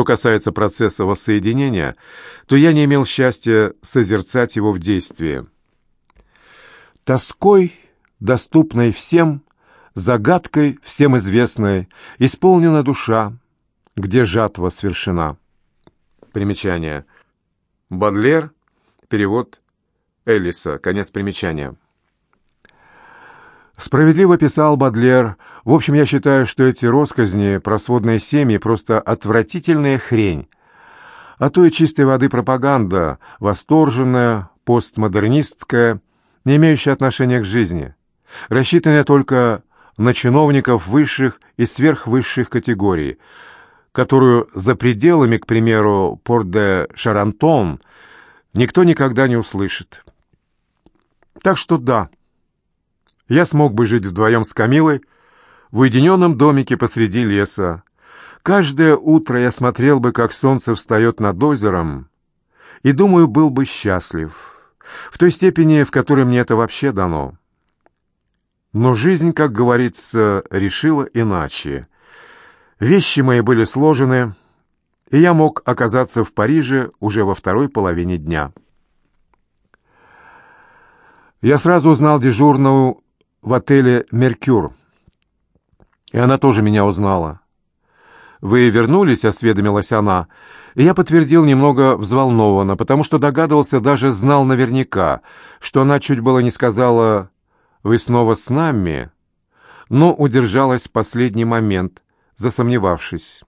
Что касается процесса воссоединения, то я не имел счастья созерцать его в действии. Тоской, доступной всем, загадкой всем известной, исполнена душа, где жатва свершена. Примечание. Бадлер, перевод Эллиса, конец примечания. Справедливо писал Бадлер. В общем, я считаю, что эти росказни про сводные семьи просто отвратительная хрень. А то и чистой воды пропаганда, восторженная, постмодернистская, не имеющая отношения к жизни, рассчитанная только на чиновников высших и сверхвысших категорий, которую за пределами, к примеру, Порт-де-Шарантон никто никогда не услышит. Так что да, я смог бы жить вдвоем с Камилой в уединенном домике посреди леса. Каждое утро я смотрел бы, как солнце встает над озером, и, думаю, был бы счастлив, в той степени, в которой мне это вообще дано. Но жизнь, как говорится, решила иначе. Вещи мои были сложены, и я мог оказаться в Париже уже во второй половине дня. Я сразу узнал дежурную в отеле «Меркюр». И она тоже меня узнала. «Вы вернулись?» — осведомилась она. И я подтвердил немного взволнованно, потому что догадывался, даже знал наверняка, что она чуть было не сказала «Вы снова с нами?» но удержалась в последний момент, засомневавшись.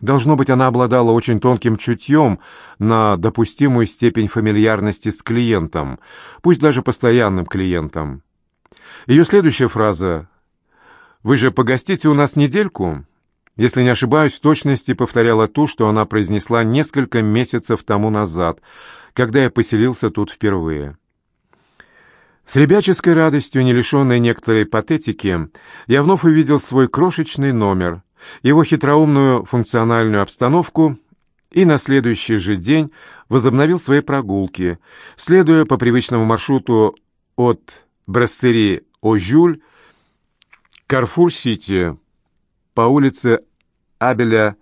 Должно быть, она обладала очень тонким чутьем на допустимую степень фамильярности с клиентом, пусть даже постоянным клиентом. Ее следующая фраза «Вы же погостите у нас недельку?» Если не ошибаюсь, в точности повторяла ту, что она произнесла несколько месяцев тому назад, когда я поселился тут впервые. С ребяческой радостью, не лишенной некоторой патетики, я вновь увидел свой крошечный номер, его хитроумную функциональную обстановку и на следующий же день возобновил свои прогулки, следуя по привычному маршруту от Брассери Ожюль, Карфур-Сити, по улице Абеля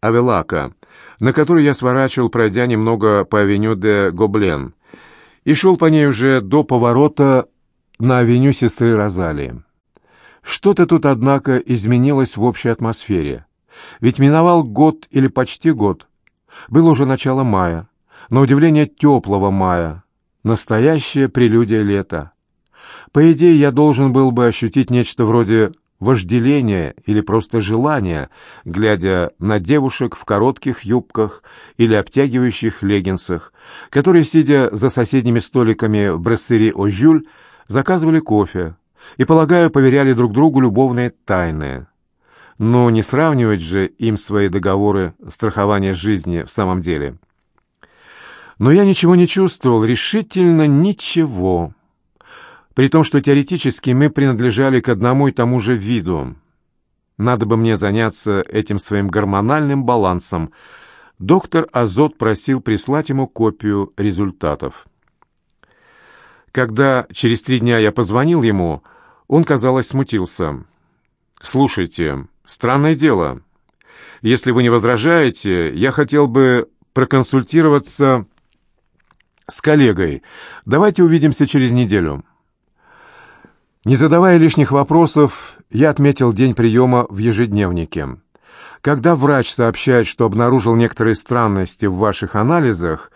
Авелака, на которой я сворачивал, пройдя немного по авеню де Гоблен, и шел по ней уже до поворота на авеню сестры Розалии. Что-то тут, однако, изменилось в общей атмосфере. Ведь миновал год или почти год. Было уже начало мая, на удивление теплого мая, настоящая прелюдия лета. По идее, я должен был бы ощутить нечто вроде вожделения или просто желания, глядя на девушек в коротких юбках или обтягивающих леггинсах, которые, сидя за соседними столиками в брассери Ожюль, заказывали кофе и, полагаю, поверяли друг другу любовные тайны. Но не сравнивать же им свои договоры страхования жизни в самом деле. Но я ничего не чувствовал, решительно ничего при том, что теоретически мы принадлежали к одному и тому же виду. Надо бы мне заняться этим своим гормональным балансом. Доктор Азот просил прислать ему копию результатов. Когда через три дня я позвонил ему, он, казалось, смутился. «Слушайте, странное дело. Если вы не возражаете, я хотел бы проконсультироваться с коллегой. Давайте увидимся через неделю». Не задавая лишних вопросов, я отметил день приема в ежедневнике. Когда врач сообщает, что обнаружил некоторые странности в ваших анализах,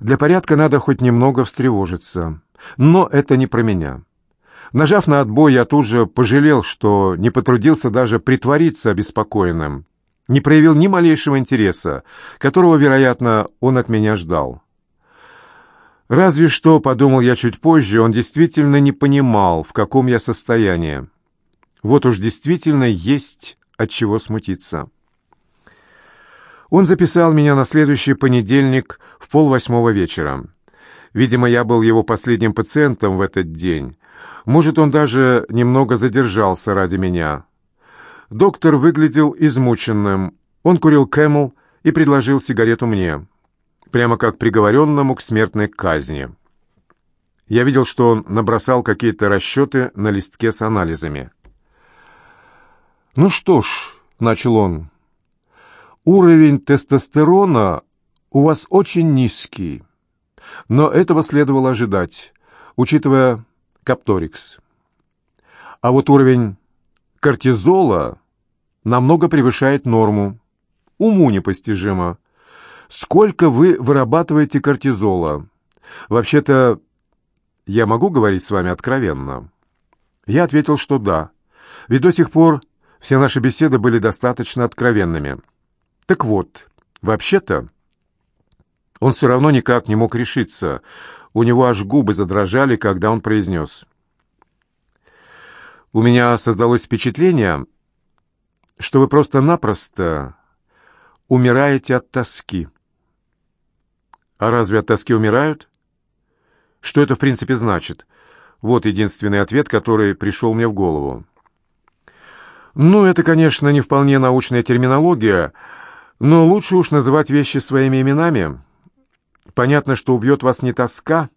для порядка надо хоть немного встревожиться. Но это не про меня. Нажав на отбой, я тут же пожалел, что не потрудился даже притвориться обеспокоенным, не проявил ни малейшего интереса, которого, вероятно, он от меня ждал. Разве что, подумал я чуть позже, он действительно не понимал, в каком я состоянии. Вот уж действительно есть от чего смутиться. Он записал меня на следующий понедельник в полвосьмого вечера. Видимо, я был его последним пациентом в этот день. Может, он даже немного задержался ради меня. Доктор выглядел измученным. Он курил Кэмл и предложил сигарету мне прямо как приговоренному к смертной казни. Я видел, что он набросал какие-то расчеты на листке с анализами. «Ну что ж», — начал он, — Уровень тестостерона у вас очень низкий, но этого следовало ожидать, учитывая капторикс. А вот уровень кортизола намного превышает норму. Уму непостижимо. Сколько вы вырабатываете кортизола? Вообще-то, я могу говорить с вами откровенно? Я ответил, что да. Ведь до сих пор все наши беседы были достаточно откровенными. Так вот, вообще-то, он все равно никак не мог решиться. У него аж губы задрожали, когда он произнес. «У меня создалось впечатление, что вы просто-напросто умираете от тоски». «А разве от тоски умирают?» «Что это в принципе значит?» Вот единственный ответ, который пришел мне в голову. Ну, это, конечно, не вполне научная терминология, но лучше уж называть вещи своими именами. Понятно, что убьет вас не тоска,